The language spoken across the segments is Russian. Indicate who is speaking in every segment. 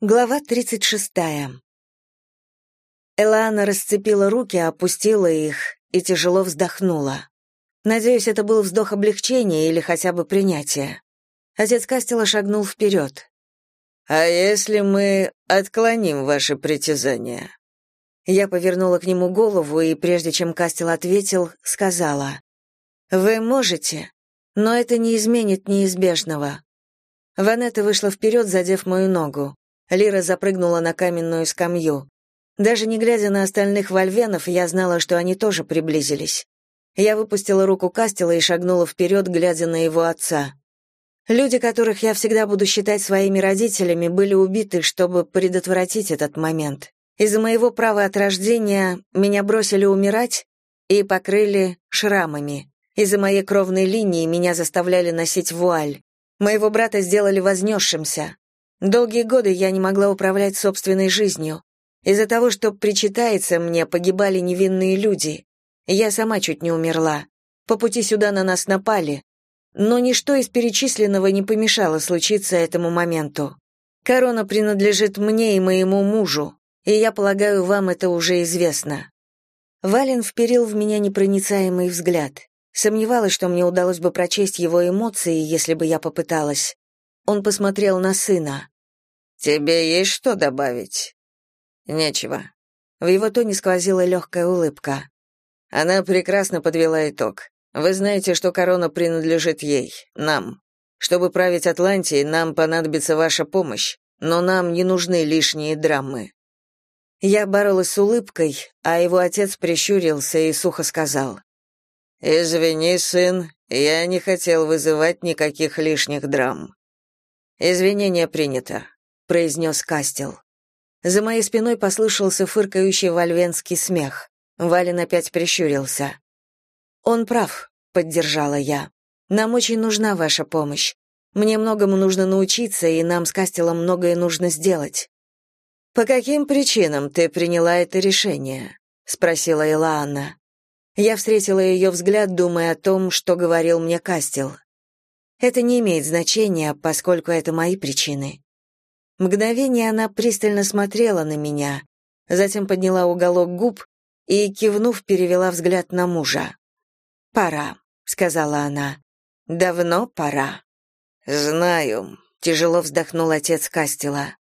Speaker 1: Глава 36. Элана расцепила руки, опустила их и тяжело вздохнула. Надеюсь, это был вздох облегчения или хотя бы принятия. Отец Кастела шагнул вперед.
Speaker 2: «А если мы отклоним ваши притязания?»
Speaker 1: Я повернула к нему голову и, прежде чем Кастел ответил, сказала. «Вы можете, но это не изменит неизбежного». Ванетта вышла вперед, задев мою ногу. Лира запрыгнула на каменную скамью. Даже не глядя на остальных вольвенов, я знала, что они тоже приблизились. Я выпустила руку Кастела и шагнула вперед, глядя на его отца. Люди, которых я всегда буду считать своими родителями, были убиты, чтобы предотвратить этот момент. Из-за моего права от рождения меня бросили умирать и покрыли шрамами. Из-за моей кровной линии меня заставляли носить вуаль. Моего брата сделали вознесшимся, Долгие годы я не могла управлять собственной жизнью. Из-за того, что причитается мне, погибали невинные люди. Я сама чуть не умерла. По пути сюда на нас напали. Но ничто из перечисленного не помешало случиться этому моменту. Корона принадлежит мне и моему мужу, и я полагаю, вам это уже известно. Вален вперил в меня непроницаемый взгляд. Сомневалась, что мне удалось бы прочесть его эмоции, если бы я попыталась. Он посмотрел на сына.
Speaker 2: «Тебе есть что добавить?»
Speaker 1: «Нечего». В его тоне сквозила легкая улыбка.
Speaker 2: Она прекрасно подвела итог. Вы знаете, что корона принадлежит ей, нам. Чтобы править Атлантией, нам понадобится ваша помощь, но нам не нужны лишние драмы.
Speaker 1: Я боролась с улыбкой, а его отец прищурился и сухо сказал:
Speaker 2: "Извини, сын, я не хотел вызывать никаких лишних драм.
Speaker 1: «Извинение принято», — произнес Кастел. За моей спиной послышался фыркающий вальвенский смех. Вален опять прищурился. «Он прав», — поддержала я. «Нам очень нужна ваша помощь. Мне многому нужно научиться, и нам с Кастелом многое нужно сделать».
Speaker 2: «По каким причинам ты приняла это решение?» — спросила Илаанна.
Speaker 1: Я встретила ее взгляд, думая о том, что говорил мне Кастел. Это не имеет значения, поскольку это мои причины. Мгновение она пристально смотрела на меня, затем подняла уголок губ и, кивнув, перевела взгляд на мужа. «Пора», — сказала она. «Давно пора».
Speaker 2: «Знаю», — тяжело вздохнул отец Кастела.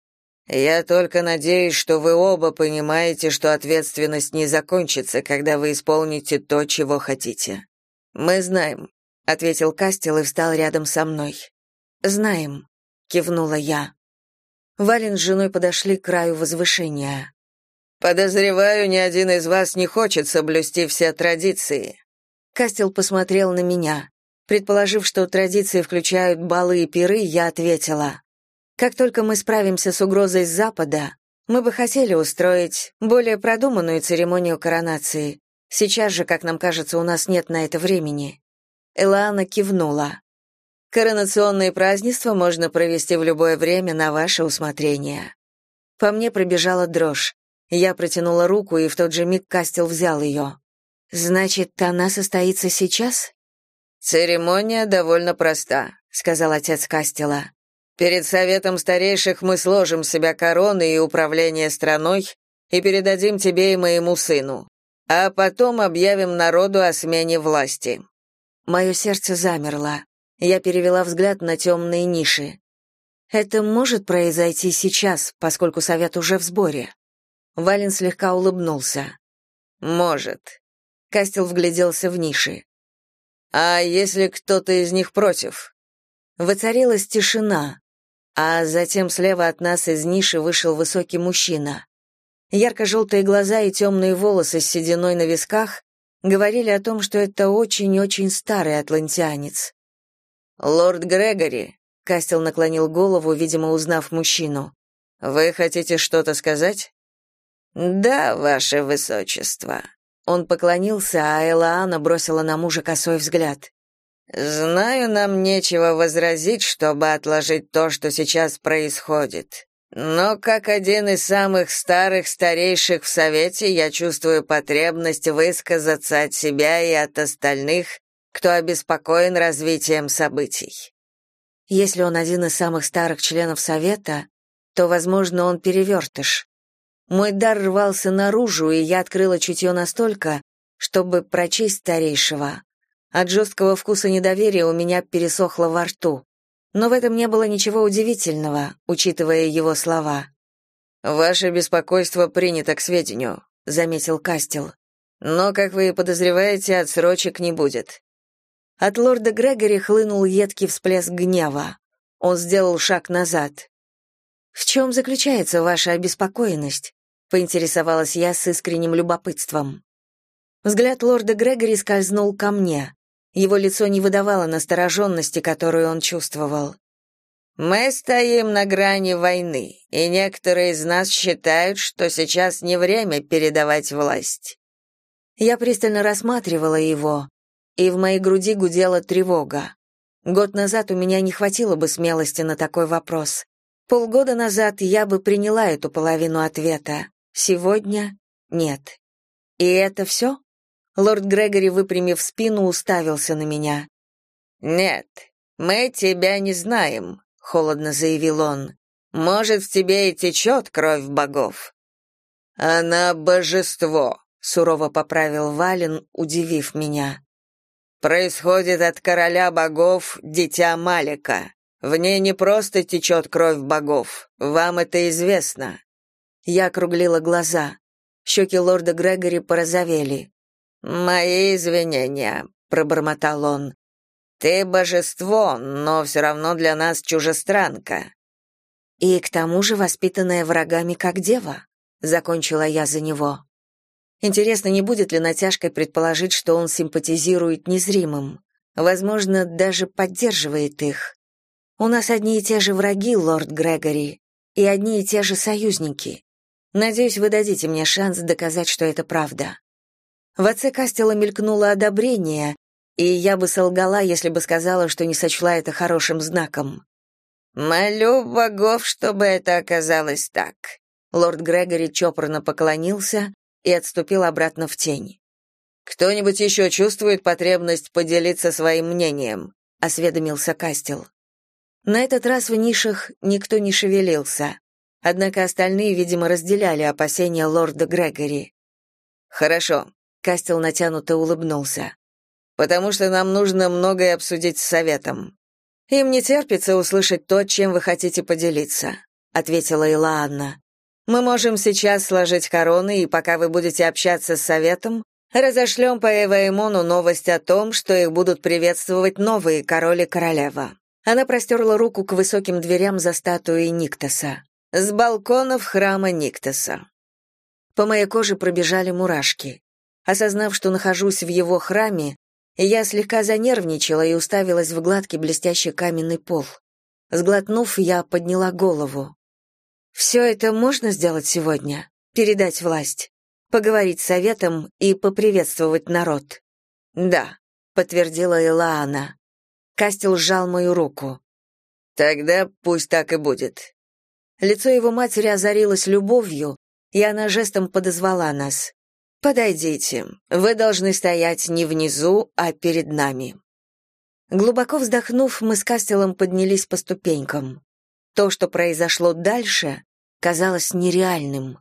Speaker 2: «Я только надеюсь, что вы оба понимаете, что ответственность не закончится, когда вы исполните то, чего хотите. Мы знаем, ответил Кастел и встал рядом со мной. Знаем, кивнула я. Вален с женой подошли к краю возвышения. Подозреваю, ни один из вас не хочет соблюсти все традиции. Кастел посмотрел на меня. Предположив, что традиции включают балы и пиры, я ответила: как только мы справимся с угрозой с запада, мы бы хотели устроить более продуманную церемонию коронации. Сейчас же, как нам кажется, у нас нет на это времени. Элана кивнула. Коронационные празднества можно провести в любое время на ваше усмотрение. По мне пробежала дрожь. Я протянула руку, и в тот же миг Кастел взял ее. Значит, она состоится сейчас? Церемония довольно проста, сказал отец Кастела. Перед советом старейших мы сложим себя короны и управление страной и передадим тебе и моему сыну. А потом объявим народу о смене власти. Мое сердце замерло. Я перевела взгляд на темные ниши. Это может произойти сейчас, поскольку совет уже в сборе. Вален слегка улыбнулся. Может. Кастел вгляделся в ниши. А если кто-то из них против? Воцарилась тишина, а затем слева от нас из ниши вышел высокий мужчина. Ярко-желтые глаза и темные волосы с сединой на висках говорили о том, что это очень-очень старый атлантианец. «Лорд Грегори», — Кастел наклонил голову, видимо, узнав мужчину, — «вы хотите что-то сказать?» «Да, ваше высочество». Он поклонился, а Элаана бросила на мужа косой взгляд. «Знаю, нам нечего возразить, чтобы отложить то, что сейчас происходит. Но как один из самых старых старейших в Совете я чувствую потребность высказаться от себя и от остальных, кто обеспокоен развитием событий. Если он один из самых старых членов Совета,
Speaker 1: то, возможно, он перевертыш. Мой дар рвался наружу, и я открыла чутье настолько, чтобы прочесть старейшего. От жесткого вкуса недоверия у меня пересохло во рту. Но в этом не было ничего удивительного, учитывая его слова.
Speaker 2: «Ваше беспокойство принято к сведению», — заметил Кастел. «Но, как вы и подозреваете, отсрочек не будет».
Speaker 1: От лорда Грегори хлынул едкий всплеск гнева. Он сделал шаг назад. «В чем заключается ваша обеспокоенность?» — поинтересовалась я с искренним любопытством. Взгляд лорда Грегори скользнул ко мне. Его лицо не выдавало настороженности, которую он чувствовал.
Speaker 2: «Мы стоим на грани войны, и некоторые из нас считают, что сейчас не время передавать власть».
Speaker 1: Я пристально рассматривала его, и в моей груди гудела тревога. Год назад у меня не хватило бы смелости на такой вопрос. Полгода назад я бы приняла эту половину ответа. Сегодня — нет. И это все? Лорд Грегори, выпрямив спину, уставился на меня.
Speaker 2: «Нет, мы тебя не знаем», — холодно заявил он. «Может, в тебе и течет кровь богов». «Она божество», — сурово поправил Вален, удивив меня. «Происходит от короля богов, дитя Малика. В ней не просто течет кровь богов, вам это известно».
Speaker 1: Я округлила глаза. Щеки лорда Грегори порозовели.
Speaker 2: «Мои извинения», — пробормотал он. «Ты божество, но все равно для нас чужестранка».
Speaker 1: «И к тому же воспитанная врагами как дева», — закончила я за него. Интересно, не будет ли натяжкой предположить, что он симпатизирует незримым? Возможно, даже поддерживает их. У нас одни и те же враги, лорд Грегори, и одни и те же союзники. Надеюсь, вы дадите мне шанс доказать, что это правда. В отце Кастела мелькнуло одобрение, и я бы солгала, если бы сказала, что не сочла это хорошим знаком.
Speaker 2: «Молю богов, чтобы это оказалось так».
Speaker 1: Лорд Грегори чопорно поклонился и отступил обратно в тень.
Speaker 2: «Кто-нибудь еще чувствует потребность поделиться своим мнением?» — осведомился Кастел.
Speaker 1: На этот раз в нишах никто не шевелился, однако остальные, видимо, разделяли опасения лорда Грегори.
Speaker 2: «Хорошо,
Speaker 1: Кастел натянуто улыбнулся.
Speaker 2: «Потому что нам нужно многое обсудить с советом. Им не терпится услышать то, чем вы хотите поделиться», — ответила Илаанна. «Мы можем сейчас сложить короны, и пока вы будете общаться с советом, разошлем по Эваимону новость о том, что их будут приветствовать новые король и королева». Она простерла руку к высоким дверям за статуей Никтоса. С балконов храма Никтоса. По моей коже пробежали мурашки. Осознав, что нахожусь в его храме, я слегка занервничала и уставилась в гладкий блестящий каменный пол. Сглотнув, я подняла голову. «Все это можно сделать сегодня? Передать власть? Поговорить с советом и поприветствовать народ?» «Да», — подтвердила Элаана. Кастел сжал мою руку. «Тогда пусть так и будет». Лицо его матери озарилось любовью, и она жестом подозвала нас. Подойдите. Вы должны стоять не внизу, а перед нами. Глубоко вздохнув, мы с Кастелом поднялись по ступенькам. То, что произошло дальше, казалось нереальным.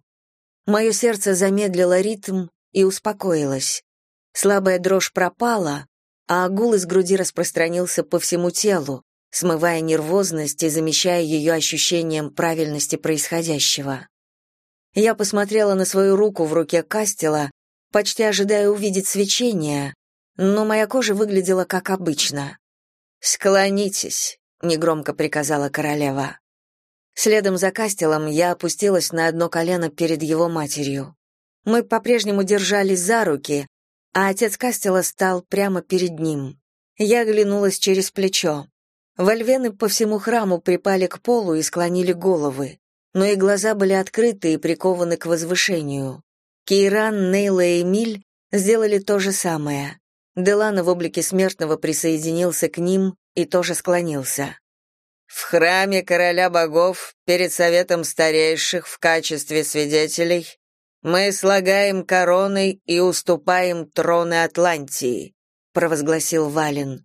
Speaker 2: Мое сердце замедлило ритм и успокоилось. Слабая дрожь пропала, а гул из груди распространился по всему телу, смывая нервозность и замещая ее ощущением правильности происходящего. Я посмотрела на свою руку в руке Кастела, почти ожидая увидеть свечение, но моя кожа выглядела как обычно. «Склонитесь», — негромко приказала королева. Следом за Кастелом я опустилась на одно колено перед его матерью. Мы по-прежнему держались за руки, а отец Кастела стал прямо перед ним. Я оглянулась через плечо. Вольвены по всему храму припали к полу и склонили головы но и глаза были открыты и прикованы к возвышению. Кейран, Нейла и Эмиль сделали то же самое. Делана в облике смертного присоединился к ним и тоже склонился. В храме короля богов, перед советом старейших в качестве свидетелей, мы слагаем короны и уступаем троны Атлантии, провозгласил Вален,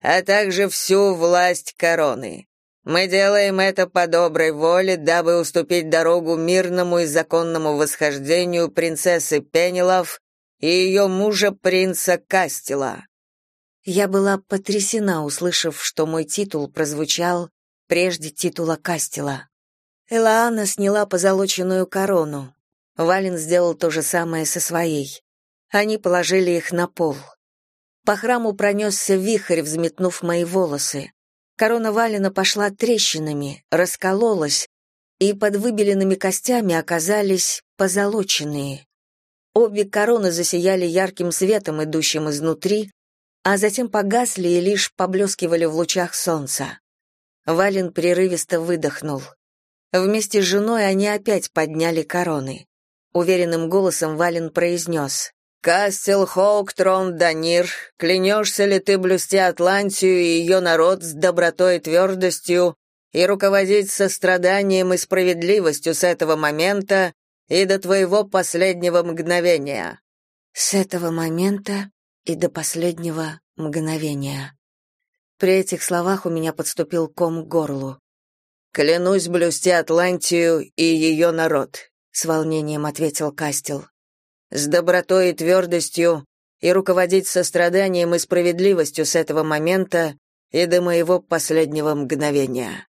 Speaker 2: а также всю власть короны. Мы делаем это по доброй воле, дабы уступить дорогу мирному и законному восхождению принцессы Пенелов и ее мужа принца Кастила.
Speaker 1: Я была потрясена, услышав, что мой титул прозвучал прежде титула Кастила. Элаана сняла позолоченную корону. Вален сделал то же самое со своей. Они положили их на пол. По храму пронесся вихрь, взметнув мои волосы. Корона Валина пошла трещинами, раскололась, и под выбеленными костями оказались позолоченные. Обе короны засияли ярким светом, идущим изнутри, а затем погасли и лишь поблескивали в лучах солнца. Вален прерывисто выдохнул. Вместе с женой они опять подняли короны. Уверенным голосом Вален произнес Кастел Хоук Трон Данир, клянешься ли ты блюсти Атлантию и ее народ с добротой и твердостью и руководить состраданием и справедливостью с этого момента и до твоего последнего мгновения?» «С этого момента и до последнего мгновения». При этих словах у меня подступил ком к горлу.
Speaker 2: «Клянусь блюсти Атлантию и ее народ», —
Speaker 1: с волнением ответил Кастел
Speaker 2: с добротой и твердостью и руководить состраданием и справедливостью с этого момента и до моего последнего мгновения.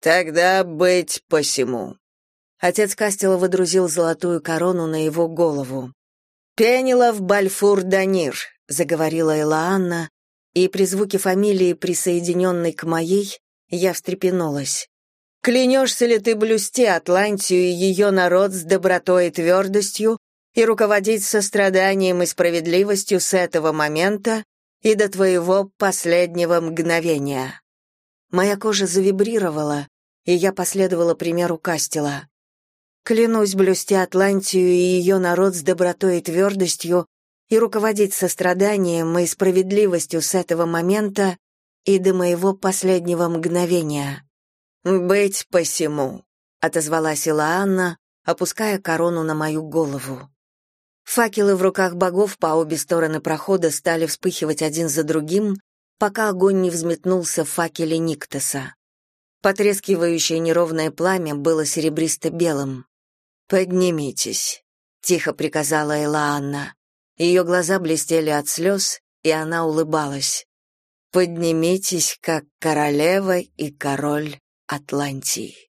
Speaker 2: Тогда быть посему.
Speaker 1: Отец Кастела выдрузил золотую корону на его голову. «Пенелов Бальфур Данир», — заговорила Элаанна, и при звуке фамилии, присоединенной к моей, я встрепенулась. «Клянешься ли ты блюсти Атлантию и ее народ с добротой и твердостью, и руководить состраданием и справедливостью с этого момента и до твоего последнего мгновения. Моя кожа завибрировала, и я последовала примеру Кастела. Клянусь блюсти Атлантию и ее народ с добротой и твердостью и руководить состраданием и справедливостью с этого момента и до моего последнего мгновения.
Speaker 2: «Быть посему», —
Speaker 1: отозвалась Илаанна, опуская корону на мою голову. Факелы в руках богов по обе стороны прохода стали вспыхивать один за другим, пока огонь не взметнулся в факеле Никтоса. Потрескивающее неровное пламя было серебристо-белым.
Speaker 2: «Поднимитесь», — тихо приказала Элаанна. Ее глаза блестели от слез, и она улыбалась. «Поднимитесь, как королева и король Атлантии».